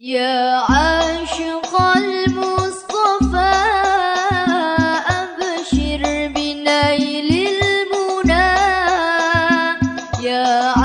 يا عاشق المصطفى أبشر بنيل المنى. يا